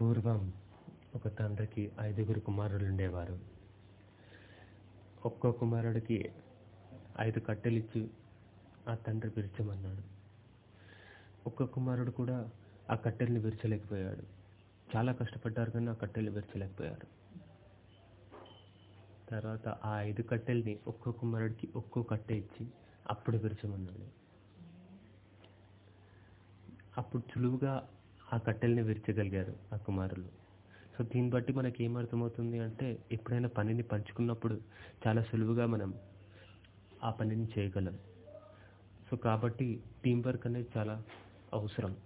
పూర్వం ఒక తండ్రికి ఐదుగురు కుమారులు ఉండేవారు. ఒక్కో కుమారుడికి ఐదు కట్టెలు ఇచ్చి ఆ తండ్రి విరచమన్నాడు. ఒక్క కుమారుడు కూడా ఆ కట్టెల్ని విరచలేకపోయాడు. చాలా కష్టపడ్డారు కానీ ఆ కట్టెలు విరచలేకపోయారు. తర్వాత ఆ ఐదు కట్టెల్ని ఒక్కో కుమారుడికి ఒక్కో కట్టె ఇచ్చి అప్పుడు విరచమన్నాడు. అప్పుడు సులువుగా ఆ కట్టెల్ని విరచగలిగారు ఆ కుమారులు. సో దీన్ని బట్టి మనకి ఏమర్థమవుతుంది అంటే ఎప్పుడైనా పనిని పంచుకున్నప్పుడు చాలా సులువుగా మనం ఆ పనిని చేయగలం. సో కాబట్టి టీం వర్క్ అనేది చాలా అవసరం.